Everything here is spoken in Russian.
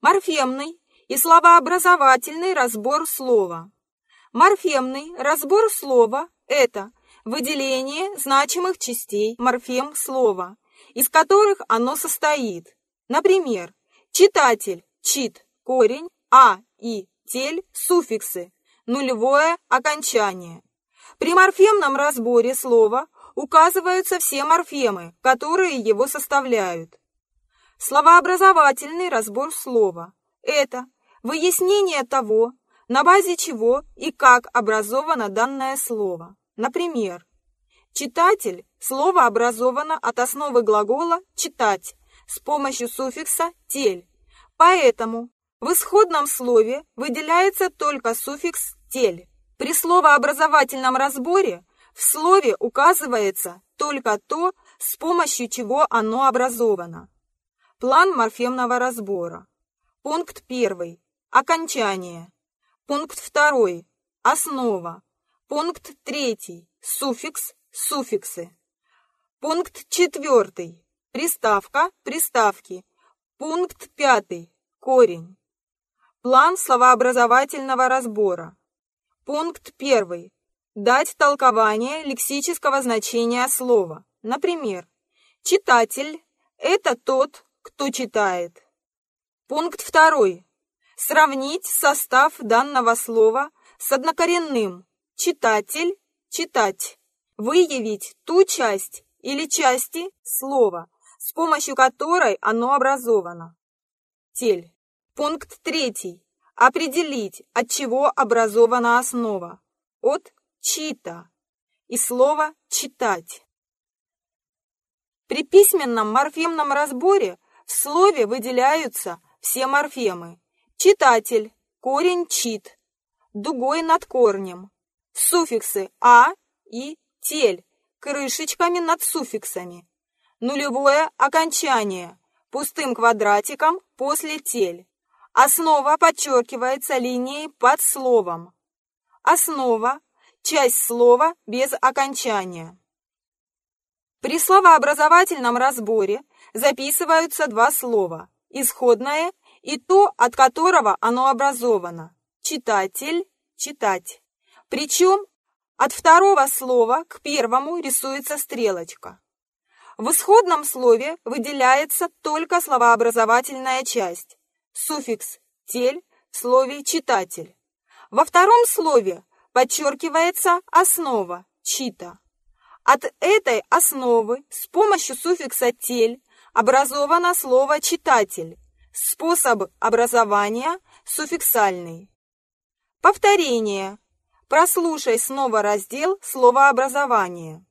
Морфемный и словообразовательный разбор слова. Морфемный разбор слова – это выделение значимых частей морфем слова, из которых оно состоит. Например, читатель, чит, корень, а и тель, суффиксы, нулевое окончание. При морфемном разборе слова указываются все морфемы, которые его составляют. Словообразовательный разбор слова – это выяснение того, на базе чего и как образовано данное слово. Например, читатель – слово образовано от основы глагола «читать» с помощью суффикса «тель». Поэтому в исходном слове выделяется только суффикс «тель». При словообразовательном разборе в слове указывается только то, с помощью чего оно образовано. План морфемного разбора. Пункт 1. Окончание. Пункт 2. Основа. Пункт 3. Суффикс, суффиксы. Пункт 4. Приставка, приставки. Пункт 5. Корень. План словообразовательного разбора. Пункт 1. Дать толкование лексического значения слова. Например, читатель – это тот, кто читает. Пункт 2. Сравнить состав данного слова с однокоренным читатель, читать. Выявить ту часть или части слова, с помощью которой оно образовано. Тель. Пункт 3. Определить, от чего образована основа. От чита и слово читать. При письменном морфемном разборе в слове выделяются все морфемы. Читатель, корень чит, дугой над корнем, суффиксы «а» и «тель» крышечками над суффиксами, нулевое окончание пустым квадратиком после «тель». Основа подчеркивается линией под словом. Основа – часть слова без окончания. При словообразовательном разборе записываются два слова – исходное и то, от которого оно образовано – читатель, читать. Причем от второго слова к первому рисуется стрелочка. В исходном слове выделяется только словообразовательная часть, суффикс «тель» в слове «читатель». Во втором слове подчеркивается основа «чита». От этой основы с помощью суффикса «тель» образовано слово «читатель». Способ образования суффиксальный. Повторение. Прослушай снова раздел словообразования.